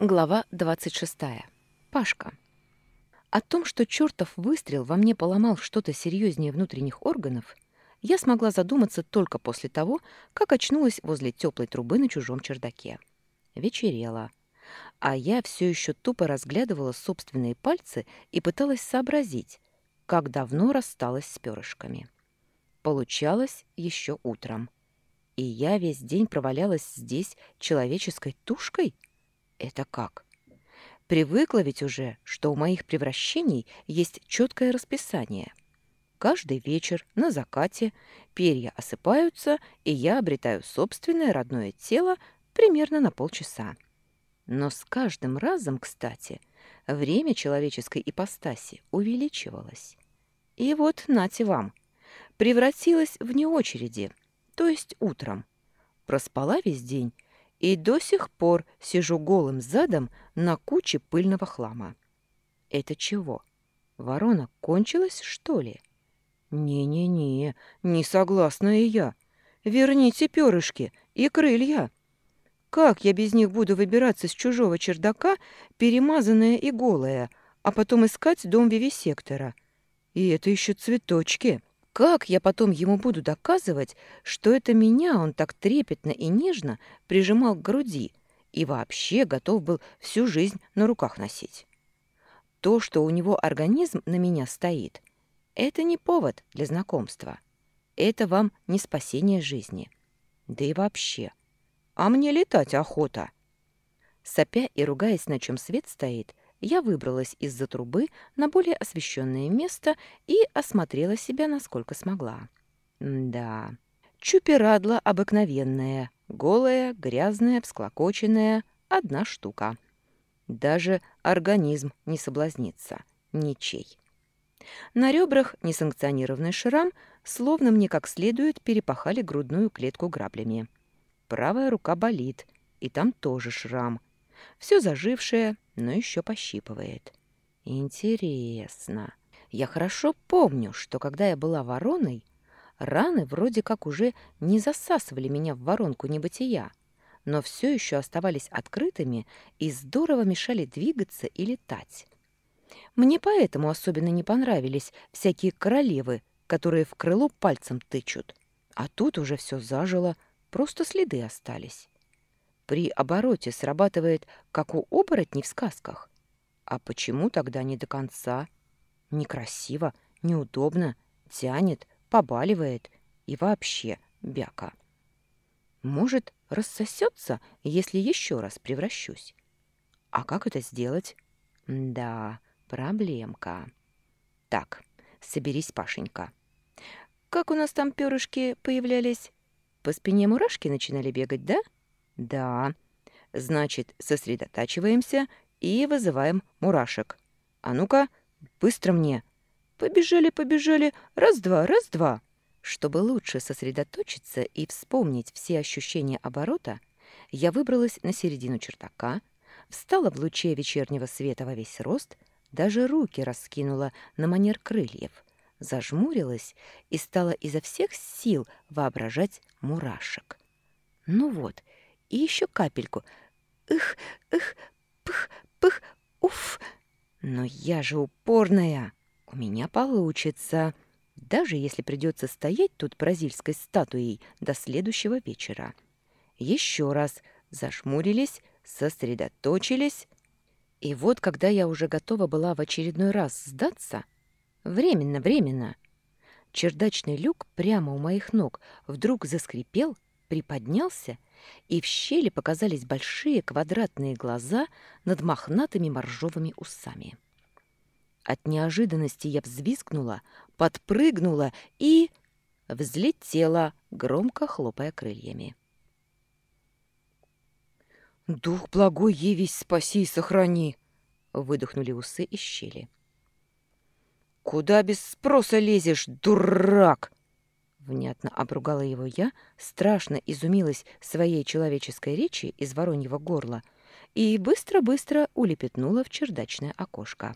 Глава 26. Пашка. О том, что чертов выстрел во мне поломал что-то серьезнее внутренних органов, я смогла задуматься только после того, как очнулась возле теплой трубы на чужом чердаке. Вечерело. А я все еще тупо разглядывала собственные пальцы и пыталась сообразить, как давно рассталась с перышками. Получалось еще утром. И я весь день провалялась здесь человеческой тушкой — это как? Привыкла ведь уже, что у моих превращений есть четкое расписание. Каждый вечер на закате перья осыпаются, и я обретаю собственное родное тело примерно на полчаса. Но с каждым разом, кстати, время человеческой ипостаси увеличивалось. И вот, нате вам, превратилась вне очереди, то есть утром. Проспала весь день и до сих пор сижу голым задом на куче пыльного хлама. Это чего? Ворона кончилась, что ли? Не-не-не, не согласна и я. Верните перышки и крылья. Как я без них буду выбираться с чужого чердака, перемазанная и голая, а потом искать дом вивисектора? И это еще цветочки. Как я потом ему буду доказывать, что это меня он так трепетно и нежно прижимал к груди и вообще готов был всю жизнь на руках носить? То, что у него организм на меня стоит, это не повод для знакомства. Это вам не спасение жизни. Да и вообще. А мне летать охота. Сопя и ругаясь, на чем свет стоит, я выбралась из-за трубы на более освещенное место и осмотрела себя, насколько смогла. да, чуперадла обыкновенная, голая, грязная, всклокоченная, одна штука. Даже организм не соблазнится, ничей. На ребрах несанкционированный шрам, словно мне как следует перепахали грудную клетку граблями. Правая рука болит, и там тоже шрам. Все зажившее, но еще пощипывает. Интересно. Я хорошо помню, что когда я была вороной, раны вроде как уже не засасывали меня в воронку небытия, но все еще оставались открытыми и здорово мешали двигаться и летать. Мне поэтому особенно не понравились всякие королевы, которые в крыло пальцем тычут. А тут уже все зажило, просто следы остались при обороте срабатывает, как у оборотней в сказках. А почему тогда не до конца? Некрасиво, неудобно, тянет, побаливает и вообще бяка. Может, рассосется, если еще раз превращусь? А как это сделать? Да, проблемка. Так, соберись, Пашенька. Как у нас там перышки появлялись? По спине мурашки начинали бегать, да? — да. Значит, сосредотачиваемся и вызываем мурашек. А ну-ка, быстро мне. Побежали, побежали. Раз-два, раз-два. Чтобы лучше сосредоточиться и вспомнить все ощущения оборота, я выбралась на середину чердака, встала в луче вечернего света во весь рост, даже руки раскинула на манер крыльев, зажмурилась и стала изо всех сил воображать мурашек. Ну вот, и еще капельку. Ых, ых, пых, пых, уф. Но я же упорная. У меня получится. Даже если придется стоять тут бразильской статуей до следующего вечера. Еще раз зашмурились, сосредоточились. И вот, когда я уже готова была в очередной раз сдаться, временно-временно, чердачный люк прямо у моих ног вдруг заскрипел, приподнялся и в щели показались большие квадратные глаза над мохнатыми моржовыми усами. От неожиданности я взвизгнула, подпрыгнула и... взлетела, громко хлопая крыльями. «Дух благой явись, спаси и сохрани!» — выдохнули усы из щели. «Куда без спроса лезешь, дурак?» Внятно обругала его я, страшно изумилась своей человеческой речи из вороньего горла и быстро-быстро улепетнула в чердачное окошко.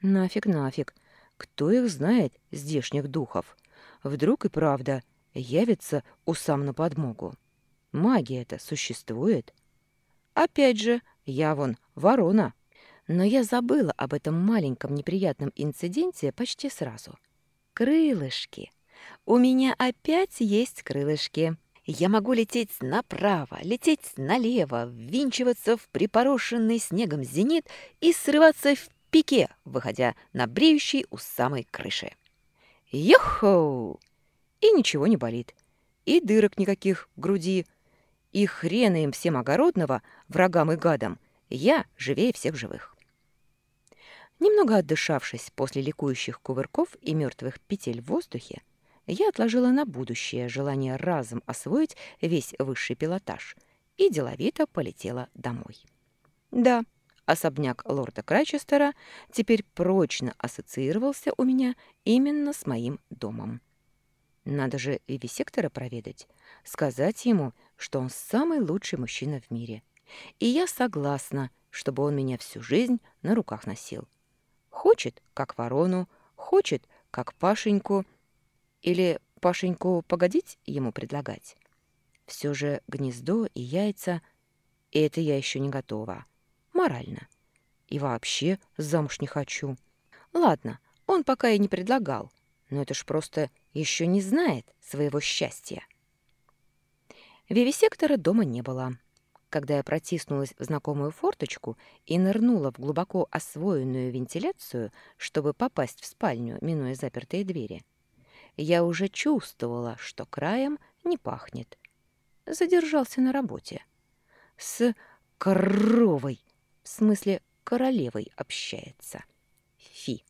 Нафиг, нафиг, кто их знает, здешних духов? Вдруг и правда явится усам на подмогу. Магия-то существует. Опять же, я вон ворона. Но я забыла об этом маленьком неприятном инциденте почти сразу. Крылышки. У меня опять есть крылышки. Я могу лететь направо, лететь налево, ввинчиваться в припорошенный снегом зенит и срываться в пике, выходя на бреющий у самой крыши. Йоху! И ничего не болит. И дырок никаких в груди. И хрена им всем огородного, врагам и гадам, я живее всех живых. Немного отдышавшись после ликующих кувырков и мертвых петель в воздухе, я отложила на будущее желание разом освоить весь высший пилотаж и деловито полетела домой. Да, особняк лорда Крайчестера теперь прочно ассоциировался у меня именно с моим домом. Надо же вивисектора проведать, сказать ему, что он самый лучший мужчина в мире. И я согласна, чтобы он меня всю жизнь на руках носил. Хочет, как ворону, хочет, как Пашеньку, или Пашеньку погодить ему предлагать. Все же гнездо и яйца — это я еще не готова. Морально. И вообще замуж не хочу. Ладно, он пока и не предлагал, но это ж просто еще не знает своего счастья. Вивисектора дома не было. Когда я протиснулась в знакомую форточку и нырнула в глубоко освоенную вентиляцию, чтобы попасть в спальню, минуя запертые двери, я уже чувствовала, что краем не пахнет. Задержался на работе. С коровой, в смысле королевой, общается. Фи.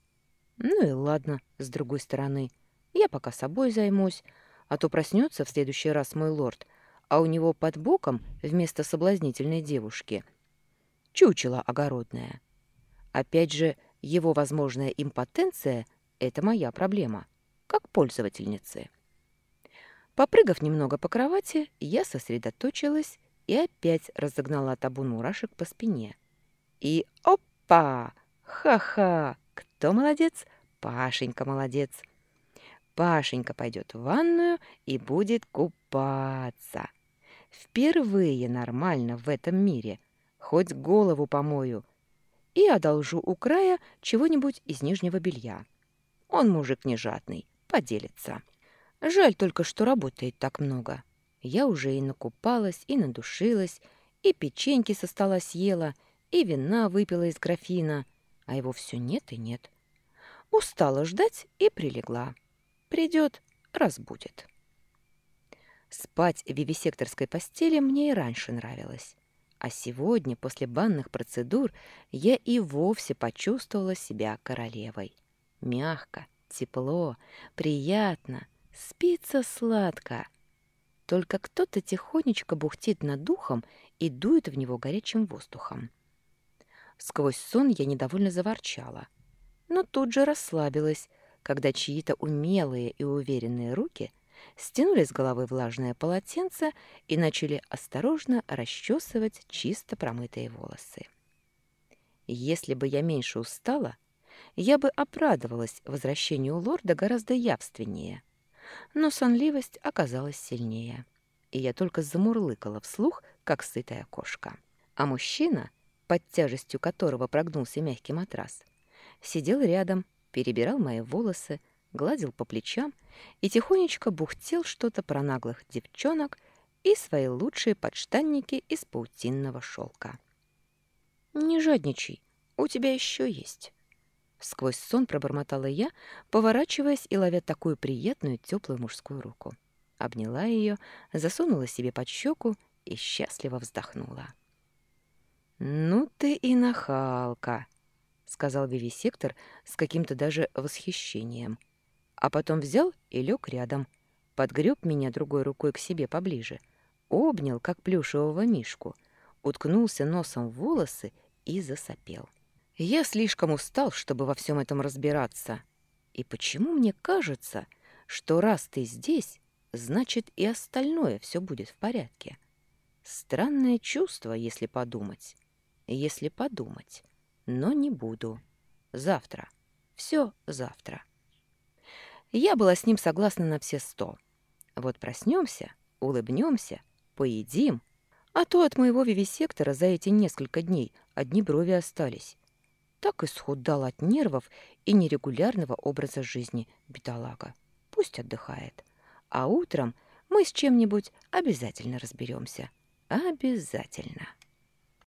Ну и ладно, с другой стороны. Я пока собой займусь, а то проснется в следующий раз мой лорд, а у него под боком вместо соблазнительной девушки чучело огородное. Опять же, его возможная импотенция — это моя проблема, как пользовательницы. Попрыгав немного по кровати, я сосредоточилась и опять разогнала табун мурашек по спине. И опа! Ха-ха! Кто молодец? Пашенька молодец. Пашенька пойдет в ванную и будет купаться. Впервые нормально в этом мире. Хоть голову помою. И одолжу у края чего-нибудь из нижнего белья. Он мужик не жадный, поделится. Жаль только, что работает так много. Я уже и накупалась, и надушилась, и печеньки со стола съела, и вина выпила из графина, а его все нет и нет. Устала ждать и прилегла. Придет, разбудит. Спать в вивисекторской постели мне и раньше нравилось. А сегодня, после банных процедур, я и вовсе почувствовала себя королевой. Мягко, тепло, приятно, спится сладко. Только кто-то тихонечко бухтит над духом и дует в него горячим воздухом. Сквозь сон я недовольно заворчала, но тут же расслабилась, когда чьи-то умелые и уверенные руки стянули с головы влажное полотенце и начали осторожно расчесывать чисто промытые волосы. Если бы я меньше устала, я бы обрадовалась возвращению лорда гораздо явственнее. Но сонливость оказалась сильнее, и я только замурлыкала вслух, как сытая кошка. А мужчина, под тяжестью которого прогнулся мягкий матрас, сидел рядом перебирал мои волосы, гладил по плечам и тихонечко бухтел что-то про наглых девчонок и свои лучшие подштанники из паутинного шелка. «Не жадничай, у тебя еще есть». Сквозь сон пробормотала я, поворачиваясь и ловя такую приятную теплую мужскую руку. Обняла ее, засунула себе под щеку и счастливо вздохнула. «Ну ты и нахалка!» сказал вивисектор с каким-то даже восхищением. А потом взял и лег рядом, подгреб меня другой рукой к себе поближе, обнял, как плюшевого мишку, уткнулся носом в волосы и засопел. Я слишком устал, чтобы во всем этом разбираться. И почему мне кажется, что раз ты здесь, значит и остальное все будет в порядке? Странное чувство, если подумать. Если подумать но не буду. Завтра. Все завтра. Я была с ним согласна на все сто. Вот проснемся, улыбнемся, поедим, А то от моего вивисектора за эти несколько дней одни брови остались. Так исхудал от нервов и нерегулярного образа жизни бедолага. Пусть отдыхает. А утром мы с чем-нибудь обязательно разберемся. Обязательно.